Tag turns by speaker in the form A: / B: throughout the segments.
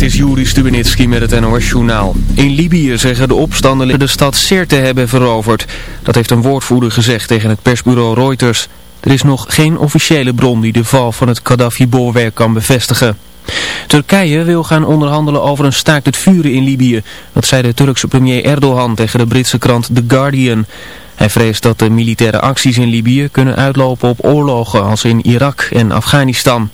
A: dit is Juri Stubenitski met het NOS-journaal. In Libië zeggen de opstandelingen de stad Sirte hebben veroverd. Dat heeft een woordvoerder gezegd tegen het persbureau Reuters. Er is nog geen officiële bron die de val van het Gaddafi-bolwerk kan bevestigen. Turkije wil gaan onderhandelen over een staakt het vuren in Libië. Dat zei de Turkse premier Erdogan tegen de Britse krant The Guardian. Hij vreest dat de militaire acties in Libië kunnen uitlopen op oorlogen als in Irak en Afghanistan.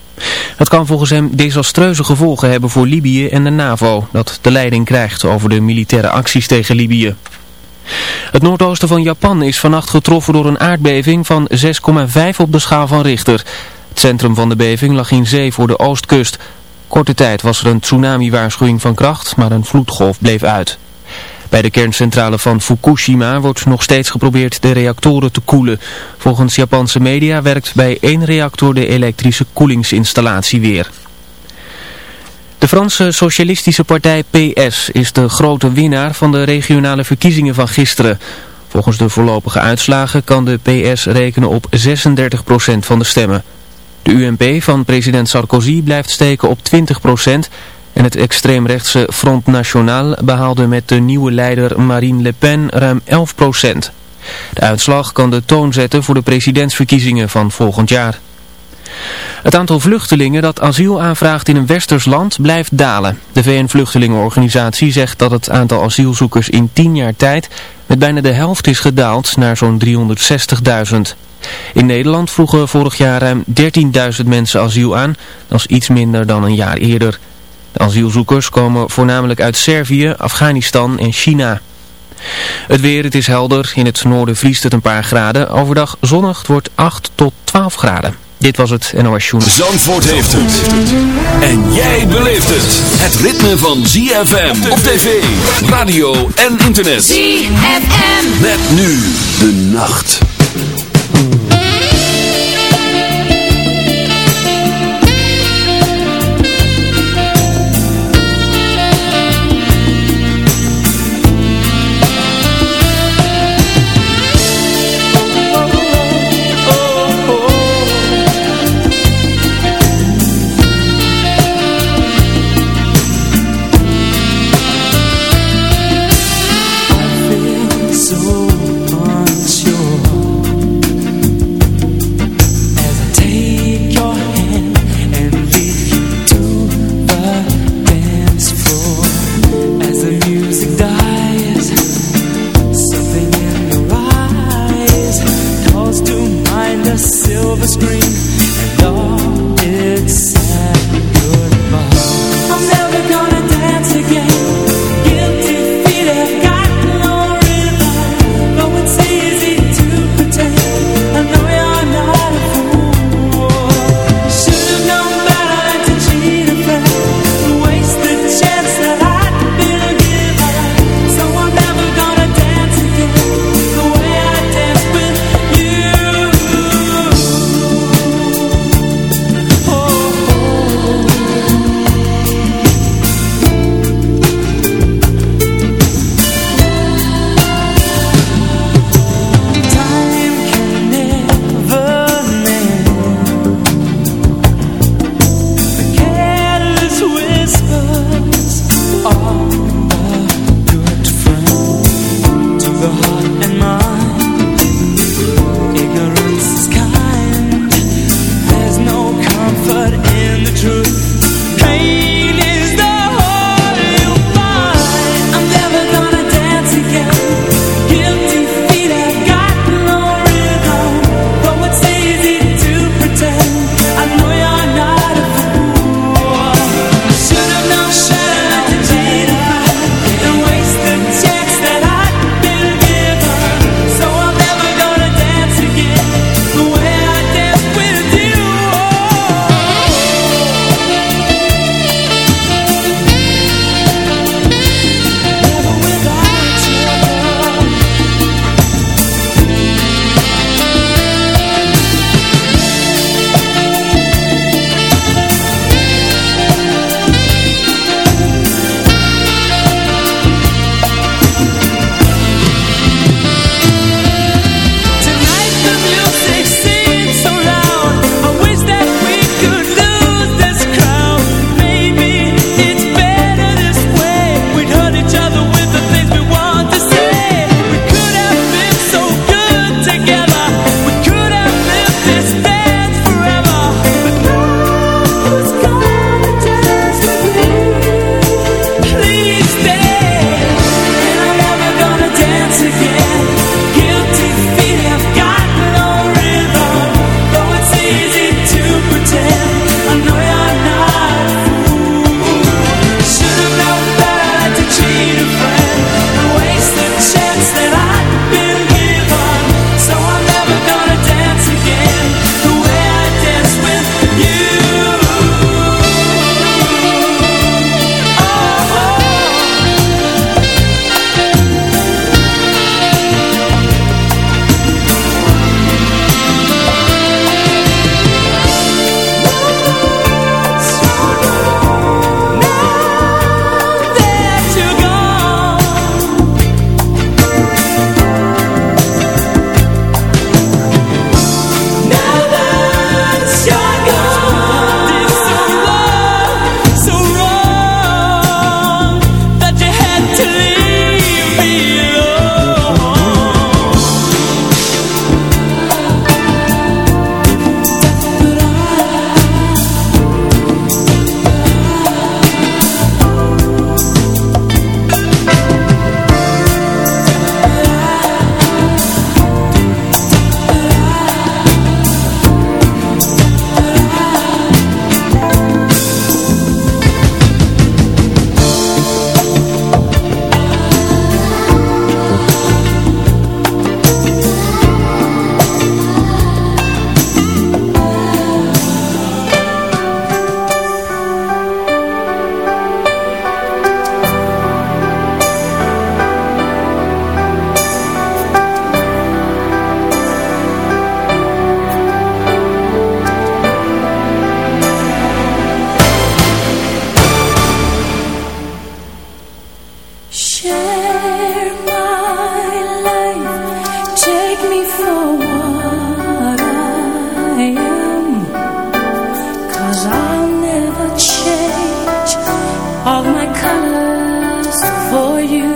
A: Dat kan volgens hem desastreuze gevolgen hebben voor Libië en de NAVO, dat de leiding krijgt over de militaire acties tegen Libië. Het noordoosten van Japan is vannacht getroffen door een aardbeving van 6,5 op de schaal van Richter. Het centrum van de beving lag in zee voor de oostkust. Korte tijd was er een tsunami-waarschuwing van kracht, maar een vloedgolf bleef uit. Bij de kerncentrale van Fukushima wordt nog steeds geprobeerd de reactoren te koelen. Volgens Japanse media werkt bij één reactor de elektrische koelingsinstallatie weer. De Franse socialistische partij PS is de grote winnaar van de regionale verkiezingen van gisteren. Volgens de voorlopige uitslagen kan de PS rekenen op 36% van de stemmen. De UMP van president Sarkozy blijft steken op 20% en het extreemrechtse Front National behaalde met de nieuwe leider Marine Le Pen ruim 11 procent. De uitslag kan de toon zetten voor de presidentsverkiezingen van volgend jaar. Het aantal vluchtelingen dat asiel aanvraagt in een westers land blijft dalen. De VN-vluchtelingenorganisatie zegt dat het aantal asielzoekers in 10 jaar tijd met bijna de helft is gedaald naar zo'n 360.000. In Nederland vroegen vorig jaar ruim 13.000 mensen asiel aan, dat is iets minder dan een jaar eerder. De asielzoekers komen voornamelijk uit Servië, Afghanistan en China. Het weer, het is helder. In het noorden vriest het een paar graden. Overdag zonnig, het wordt 8 tot 12 graden. Dit was het NOS Journal.
B: Zandvoort heeft het. En jij beleeft het. Het ritme van ZFM op tv, radio en internet.
C: ZFM.
B: Met nu de nacht.
C: for you.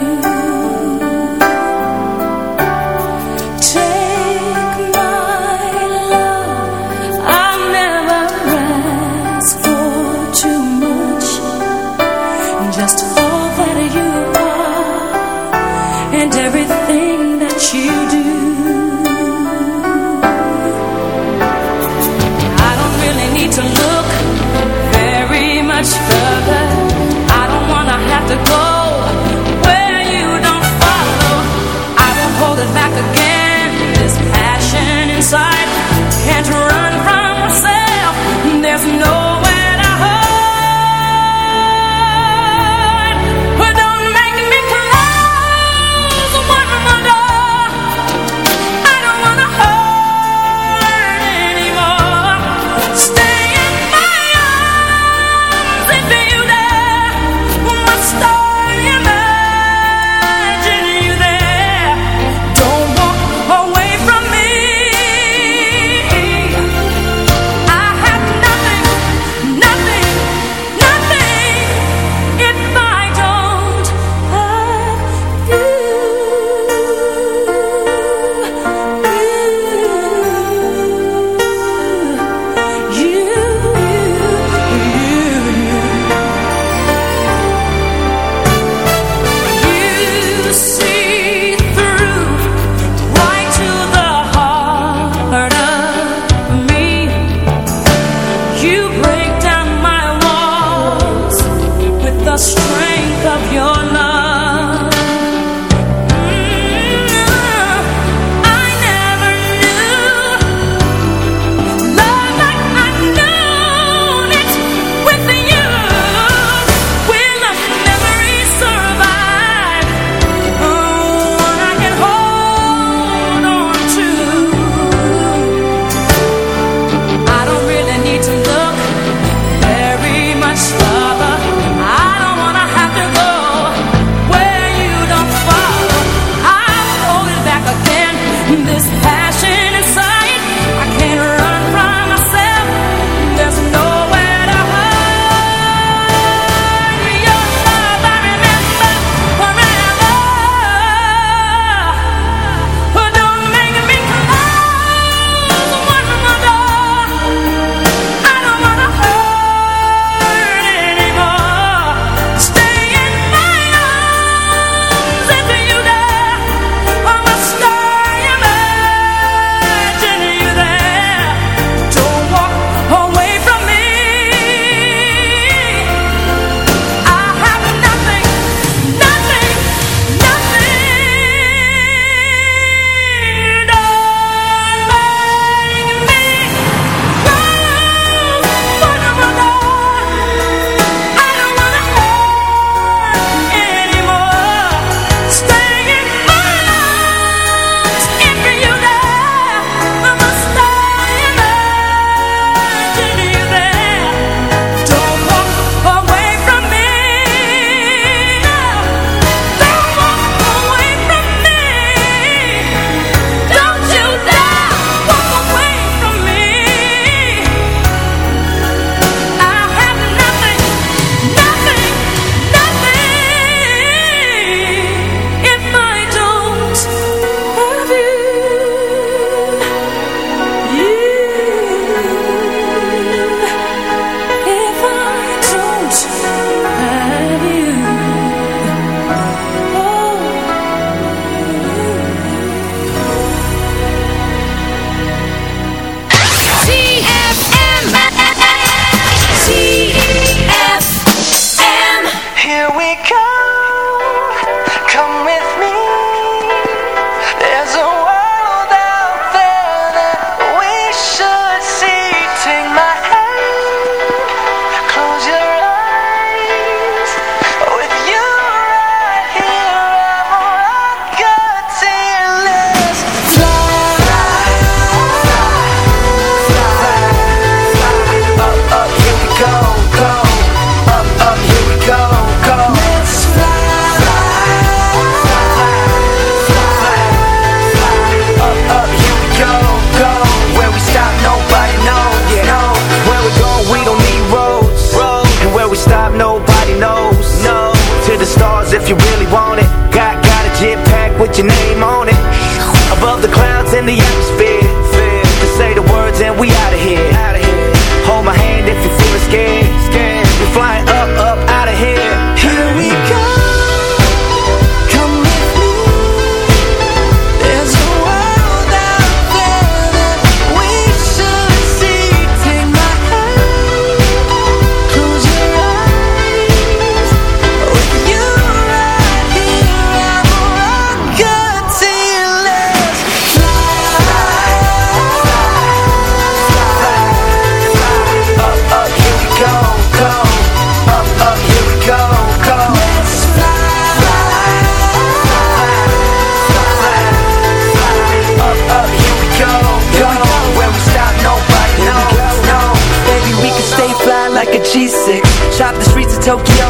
C: Tokyo,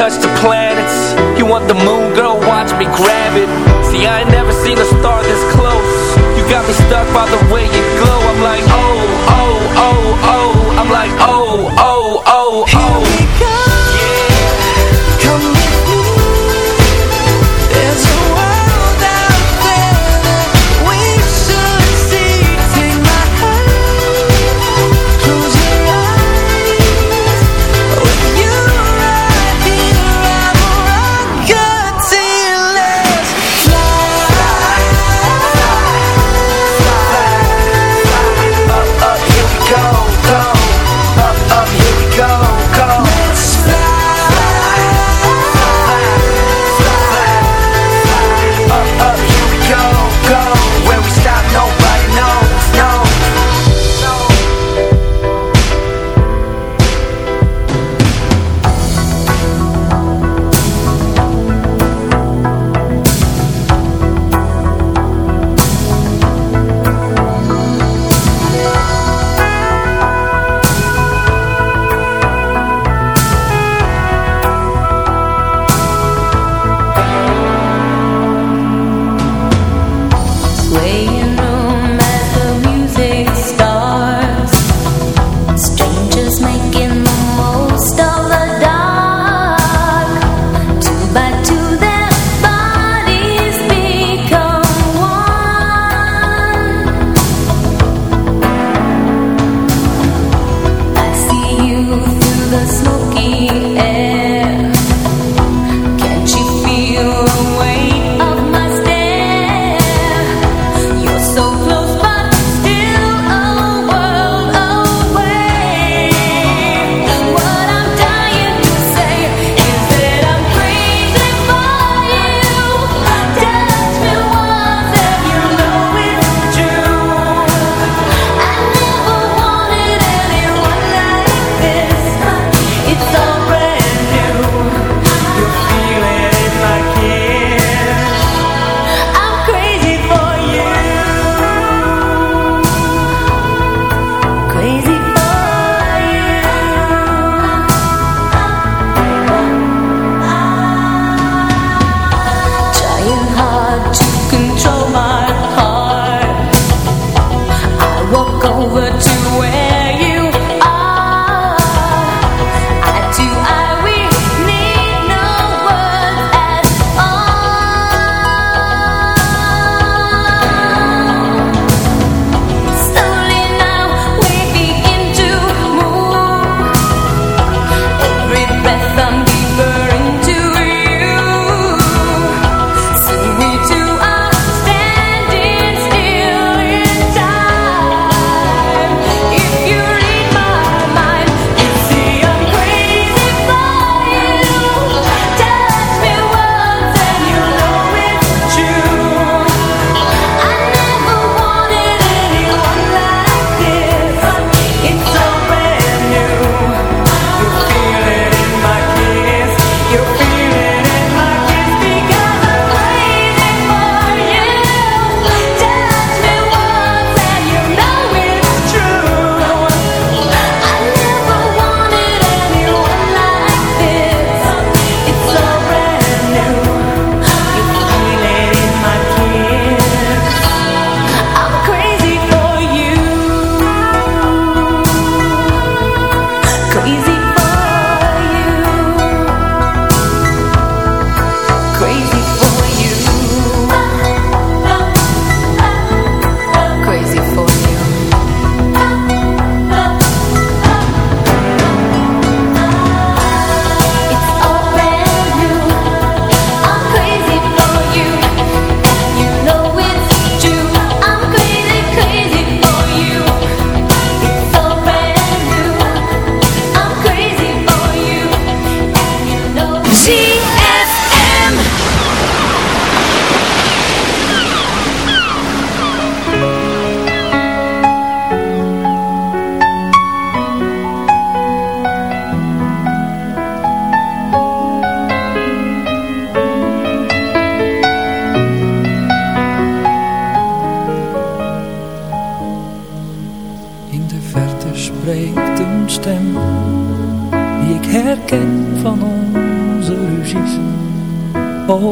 D: touch the planets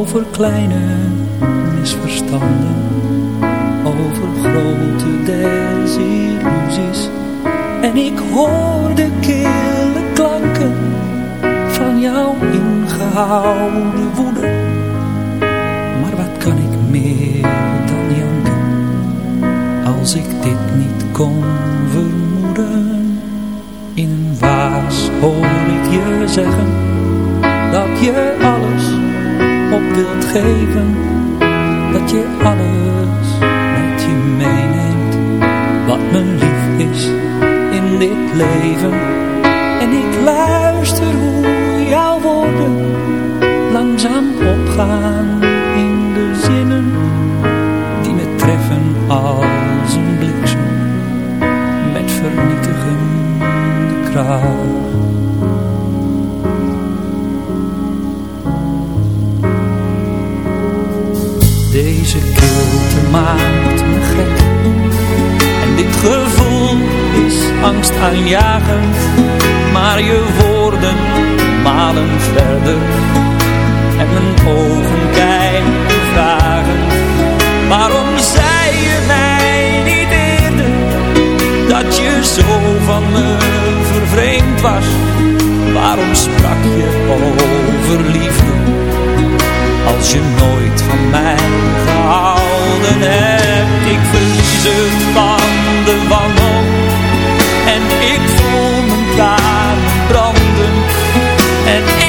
E: over kleine misverstanden, over grote desillusies. En ik hoor de kille klanken van jouw ingehouden woede me vervreemd was Waarom sprak je over liefde? Als je nooit van mij gehouden hebt Ik verlies het van de wanhoop En ik voel mijn kaart branden. En ik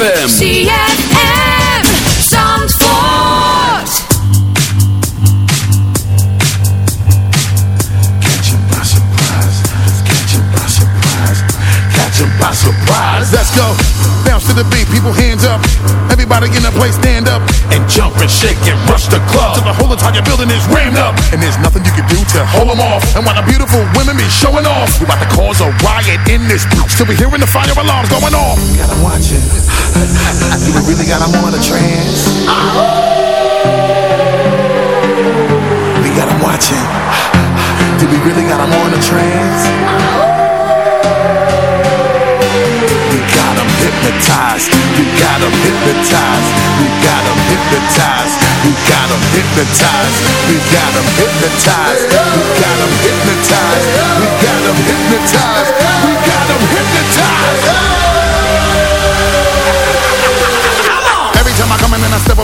F: ZFM.
G: The
H: beat, people hands up. Everybody in the place stand up and jump and shake and rush the club till the whole entire building is rammed up. And there's nothing you can do to hold them off. And while the beautiful women be showing off, we about to cause a riot in this bitch till we hearing the fire alarms going off. We gotta watch it. We really got them on a trance? We gotta watch it. Do we really got them on a trance? Hypnotized. We got them hypnotized. We got them hypnotized. We got them hypnotized. We got them hypnotized. We got them hypnotized. We got them hypnotized. We got them hypnotized.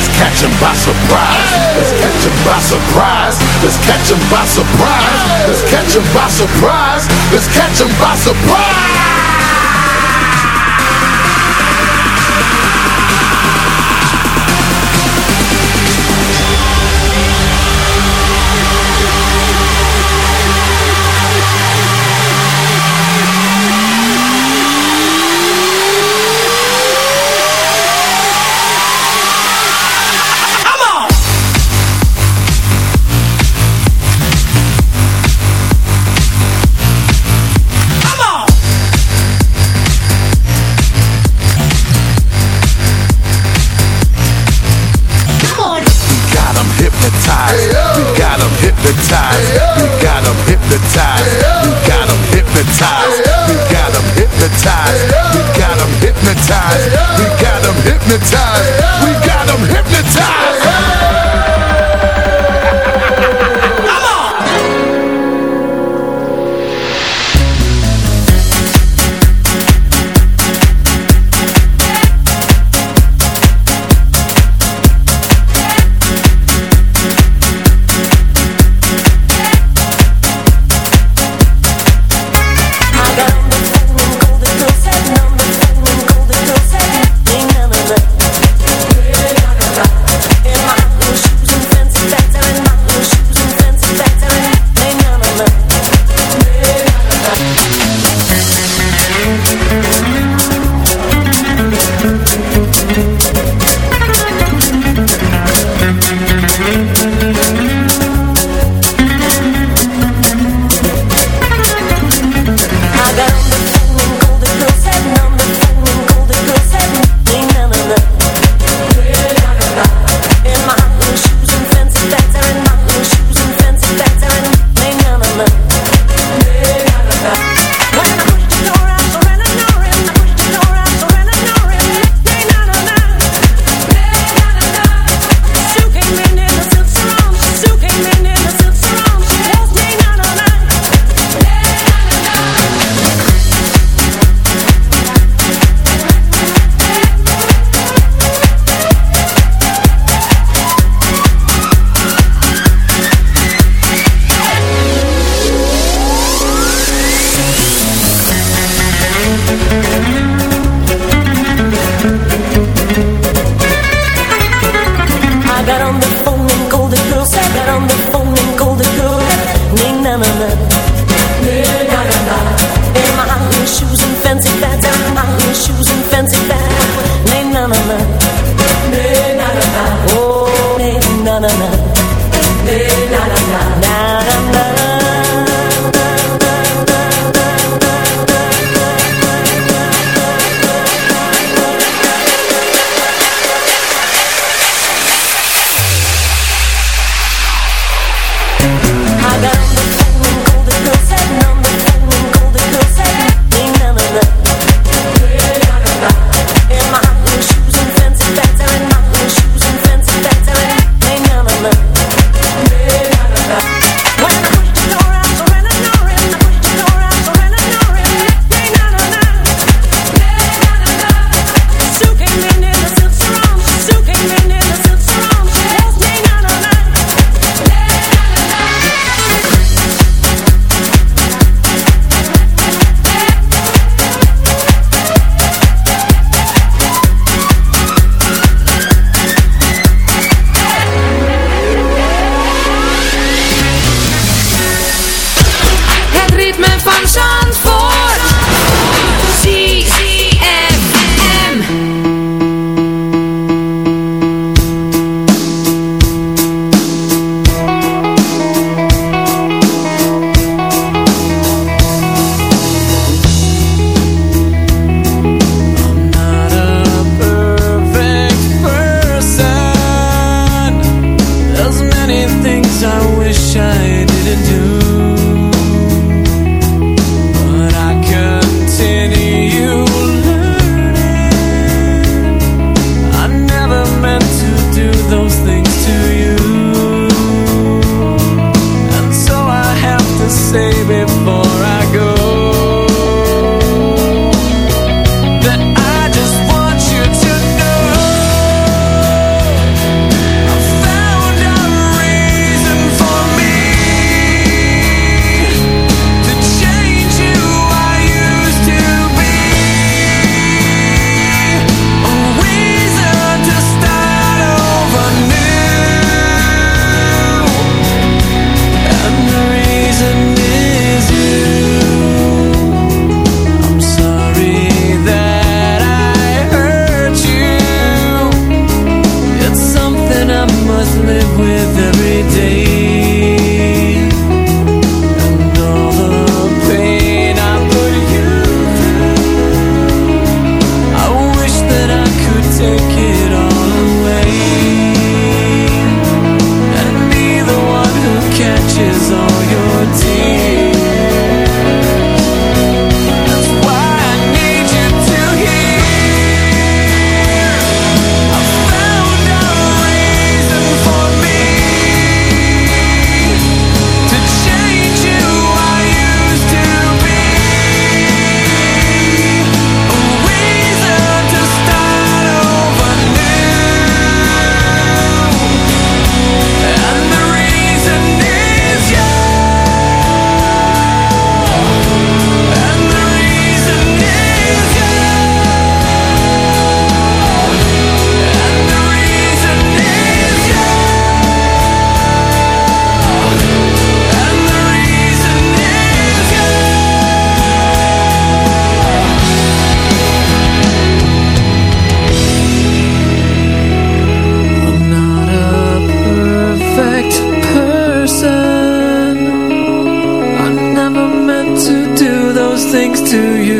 H: Let's catch 'em by surprise. Let's catch 'em by surprise. Let's catch 'em by surprise. Let's catch 'em by surprise. Let's catch 'em by surprise.
E: sings to you.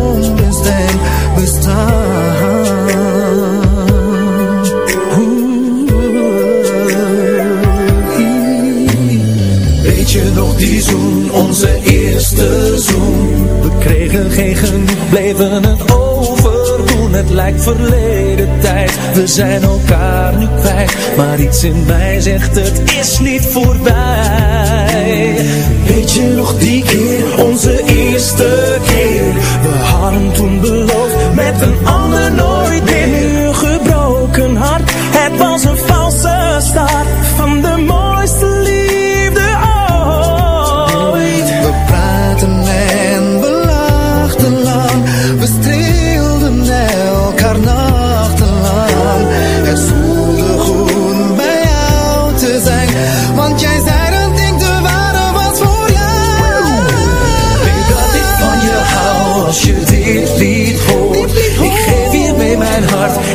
E: bleven het overdoen Het lijkt verleden tijd, we zijn elkaar nu kwijt Maar iets in mij zegt het is niet voorbij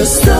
B: the stars.